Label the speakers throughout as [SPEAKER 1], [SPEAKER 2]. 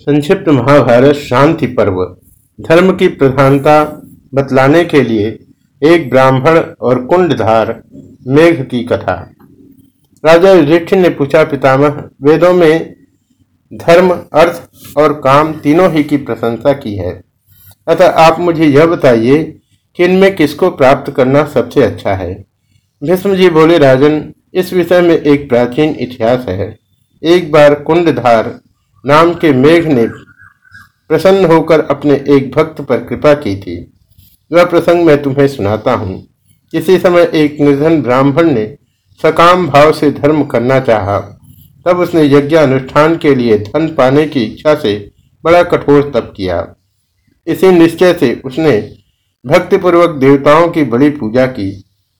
[SPEAKER 1] संक्षिप्त महाभारत शांति पर्व। धर्म की प्रधानता बतलाने के लिए एक ब्राह्मण और कुंडधार मेघ की कथा। राजा युधिष्ठिर ने पूछा, पितामह, वेदों में धर्म, अर्थ और काम तीनों ही की प्रशंसा की है। अतः आप मुझे यह बताइए कि इनमें किसको प्राप्त करना सबसे अच्छा है? भीष्म जी बोले, राजन, इस विषय में एक प्राचीन इतिहास है। एक बार कुंडधार नाम के मेघ ने प्रसन्न होकर अपने एक भक्त पर कृपा की थी। वह प्रसंग मैं तुम्हें सुनाता हूँ। किसी समय एक निर्धन ब्राह्मण ने सकाम भाव से धर्म करना चाहा। तब उसने यज्ञ अनुष्ठान के लिए धन पाने की इच्छा से बड़ा कठोर तप किया। इसी निश्चय से उसने भक्तिपूर्वक देवताओं की बड़ी पूजा की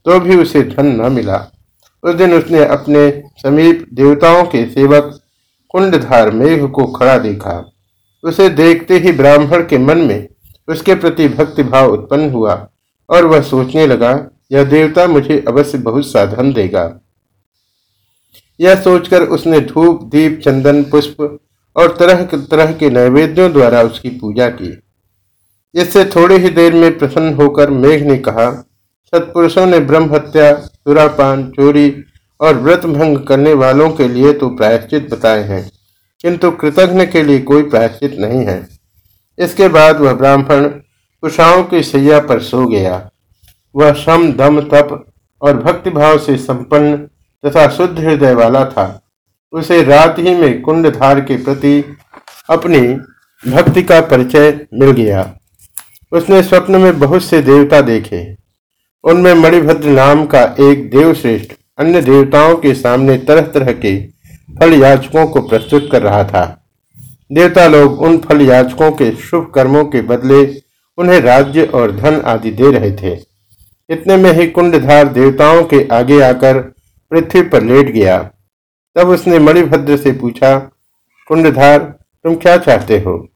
[SPEAKER 1] तो भी उसे धन न मिला। उस दिन उसने अपने समीप देवताओं के सेवक कुंडधार मेघ को खड़ा देखा। उसे देखते ही ब्राह्मण के मन में उसके प्रति भक्ति भाव उत्पन्न हुआ और वह सोचने लगा, यह देवता मुझे अवश्य बहुत साधन देगा। यह सोचकर उसने धूप, दीप, चंदन, पुष्प और तरह तरह के नैवेद्यों द्वारा उसकी पूजा की। इससे थोड़ी ही देर में प्रसन्न होकर मेघ ने कहा, सत्पुरुषों ने ब्रह्म हत्या सुरापान चोरी और व्रत भंग करने वालों के लिए तो प्रायश्चित बताए हैं, किंतु कृतज्ञ के लिए कोई प्रायश्चित नहीं है। इसके बाद वह ब्राह्मण कुशाओं की सैया पर सो गया। वह श्रम दम, तप और भक्तिभाव से संपन्न तथा शुद्ध हृदय वाला था। उसे रात ही में कुंडधार के प्रति अपनी भक्ति का परिचय मिल गया। उसने स्वप्न में बहुत से देवता देखे। उनमें मणिभद्र नाम का एक देवश्रेष्ठ अन्य देवताओं के सामने तरह तरह के फल याचकों को प्रस्तुत कर रहा था। देवता लोग उन फल याचकों के शुभ कर्मों के बदले उन्हें राज्य और धन आदि दे रहे थे। इतने में ही कुंडधार देवताओं के आगे आकर पृथ्वी पर लेट गया। तब उसने मणिभद्र से पूछा, कुंडधार, तुम क्या चाहते हो?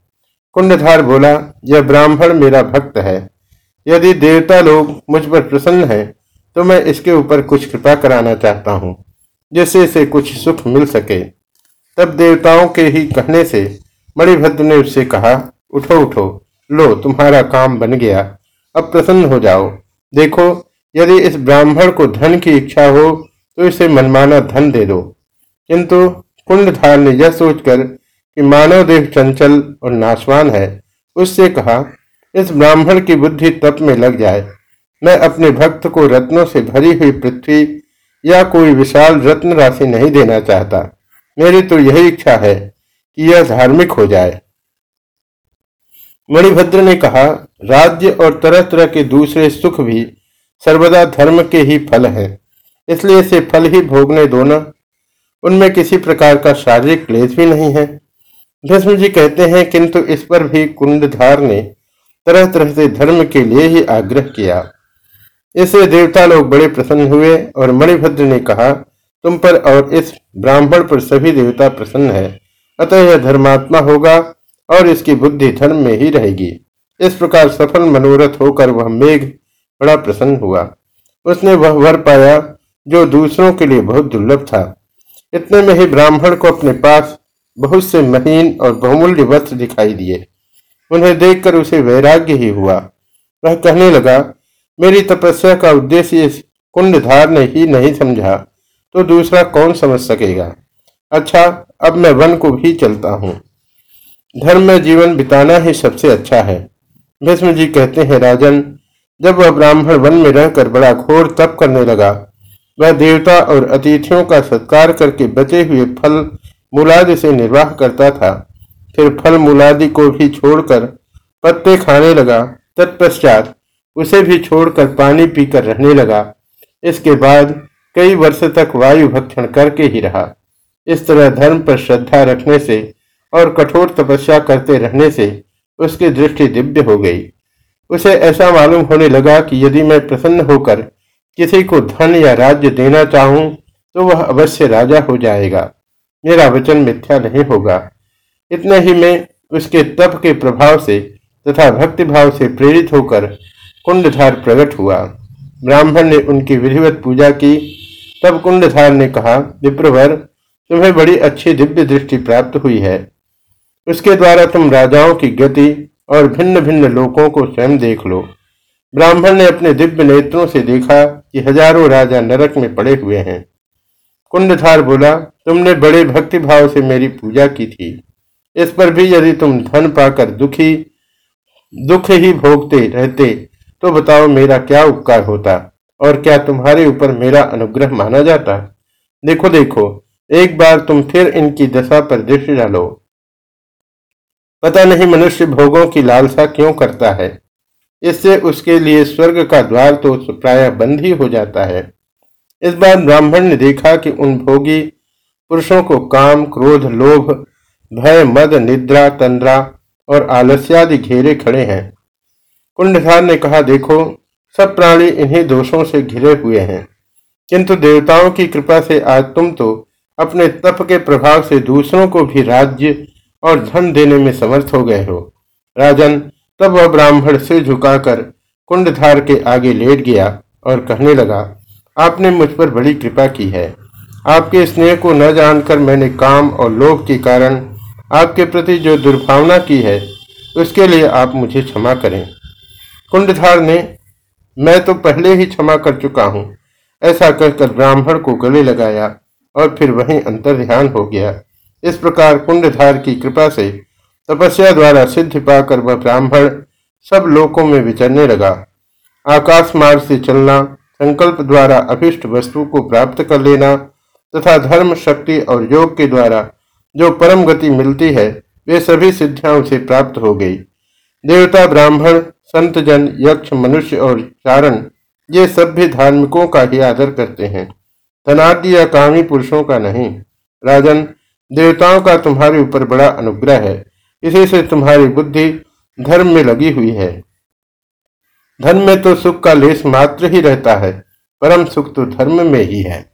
[SPEAKER 1] कुंडधार बोला, यह ब्राह्मण मेरा भक्त है। यदि देवता लोग मुझ पर प्रसन्न है तो मैं इसके ऊपर कुछ कृपा कराना चाहता हूँ, जिससे इसे कुछ सुख मिल सके। तब देवताओं के ही कहने से मणिभद्र ने उससे कहा, उठो उठो, लो, तुम्हारा काम बन गया। अब प्रसन्न हो जाओ। देखो, यदि इस ब्राह्मण को धन की इच्छा हो तो इसे मनमाना धन दे दो। किंतु कुंडधार ने यह सोचकर कि मानव देह चंचल और नाशवान है, उससे कहा, इस ब्राह्मण की बुद्धि तप में लग जाए। मैं अपने भक्त को रत्नों से भरी हुई पृथ्वी या कोई विशाल रत्न राशि नहीं देना चाहता। मेरी तो यही इच्छा है कि यह धार्मिक हो जाए। मणिभद्र ने कहा, राज्य और तरह तरह के दूसरे सुख भी सर्वदा धर्म के ही फल हैं। इसलिए इसे फल ही भोगने दो न। उनमें किसी प्रकार का शारीरिक क्लेश भी नहीं है। भीष्म जी कहते हैं, किंतु इस पर भी कुंडधार ने तरह तरह से धर्म के लिए ही आग्रह किया। इससे देवता लोग बड़े प्रसन्न हुए और मणिभद्र ने कहा, तुम पर और इस ब्राह्मण पर सभी देवता प्रसन्न है। अतः यह धर्मात्मा होगा और इसकी बुद्धि धर्म में ही रहेगी। इस प्रकार सफल मनोरथ होकर वह मेघ बड़ा प्रसन्न हुआ। उसने वह वर पाया जो दूसरों के लिए बहुत दुर्लभ था। इतने में ही ब्राह्मण को अपने पास बहुत से महीन और बहुमूल्य वस्त्र दिखाई दिए। उन्हें देखकर उसे वैराग्य ही हुआ। वह कहने लगा मेरी तपस्या का उद्देश्य इस कुंडधार ने ही नहीं समझा तो दूसरा कौन समझ सकेगा? अच्छा अब मैं वन को भी चलता हूँ। धर्म में जीवन बिताना ही सबसे अच्छा है। भीष्म जी कहते हैं, राजन, जब वह ब्राह्मण वन में रहकर बड़ा घोर तप करने लगा, वह देवता और अतिथियों का सत्कार करके बचे हुए फल मूलादि से निर्वाह करता था। फिर फल मूलादि को भी छोड़कर पत्ते खाने लगा। तत्पश्चात उसे भी छोड़कर पानी पीकर रहने लगा। इसके बाद कई वर्ष तक वायु भक्षण करके ही रहा। इस तरह धर्म पर श्रद्धा रखने से और कठोर तपस्या करते रहने से उसकी दृष्टि दिव्य हो गई। उसे ऐसा मालूम होने लगा कि यदि मैं प्रसन्न होकर किसी को धन या राज्य देना चाहूँ तो वह अवश्य राजा हो जाएगा। मेरा वचन मिथ्या नहीं होगा। इतने ही में उसके तप के प्रभाव से तथा भक्तिभाव से प्रेरित होकर कुंडधार प्रकट हुआ। ब्राह्मण ने उनकी विधिवत पूजा की। तब कुंडधार ने कहा, विप्रवर, तुम्हें बड़ी अच्छी दिव्य दृष्टि प्राप्त हुई है। उसके द्वारा तुम राजाओं की गति और भिन्न भिन्न लोगों को स्वयं देख लो। ब्राह्मण ने अपने दिव्य नेत्रों से देखा कि हज़ारों राजा नरक में पड़े हुए हैं। कुंडधार बोला, तुमने बड़े भक्ति भाव से मेरी पूजा की थी। इस पर भी यदि तुम धन पाकर दुखी, दुख ही भोगते रहते तो बताओ मेरा क्या उपकार होता और क्या तुम्हारे ऊपर मेरा अनुग्रह माना जाता? देखो देखो, एक बार तुम फिर इनकी दशा पर दृष्टि डालो। पता नहीं मनुष्य भोगों की लालसा क्यों करता है? इससे उसके लिए स्वर्ग का द्वार तो प्राय बंद ही हो जाता है। इस बार ब्राह्मण ने देखा कि उन भोगी पुरुषों को काम, क्रोध, लोभ, भय, मद, निद्रा, तंद्रा और आलस्यादि घेरे खड़े हैं। कुंडधार ने कहा, देखो, सब प्राणी इन्हीं दोषों से घिरे हुए हैं। किंतु देवताओं की कृपा से आज तुम तो अपने तप के प्रभाव से दूसरों को भी राज्य और धन देने में समर्थ हो गए हो। राजन, तब वह ब्राह्मण सिर झुकाकर कुंडधार के आगे लेट गया और कहने लगा, आपने मुझ पर बड़ी कृपा की है। आपके स्नेह को न जानकर मैंने काम और लोभ के कारण आपके प्रति जो दुर्भावना की है, उसके लिए आप मुझे क्षमा करें। कुंडधार ने मैं तो पहले ही क्षमा कर चुका हूँ, ऐसा कहकर ब्राह्मण को गले लगाया और फिर वहीं अंतर ध्यान हो गया। इस प्रकार कुंडधार की कृपा से तपस्या द्वारा सिद्धि पाकर वह ब्राह्मण सब लोकों में विचरने लगा। आकाश मार्ग से चलना, संकल्प द्वारा अभिष्ट वस्तु को प्राप्त कर लेना, तथा धर्म, शक्ति और योग के द्वारा जो परम गति मिलती है, वे सभी सिद्धियाँ उसे प्राप्त हो गई। देवता, ब्राह्मण संत जन यक्ष, मनुष्य और चारण, ये सब भी धार्मिकों का ही आदर करते हैं। धनादि या कामी पुरुषों का नहीं। राजन, देवताओं का तुम्हारे ऊपर बड़ा अनुग्रह है। इसी से तुम्हारी बुद्धि धर्म में लगी हुई है। धन में तो सुख का लेस मात्र ही रहता है, परम सुख तो धर्म में ही है।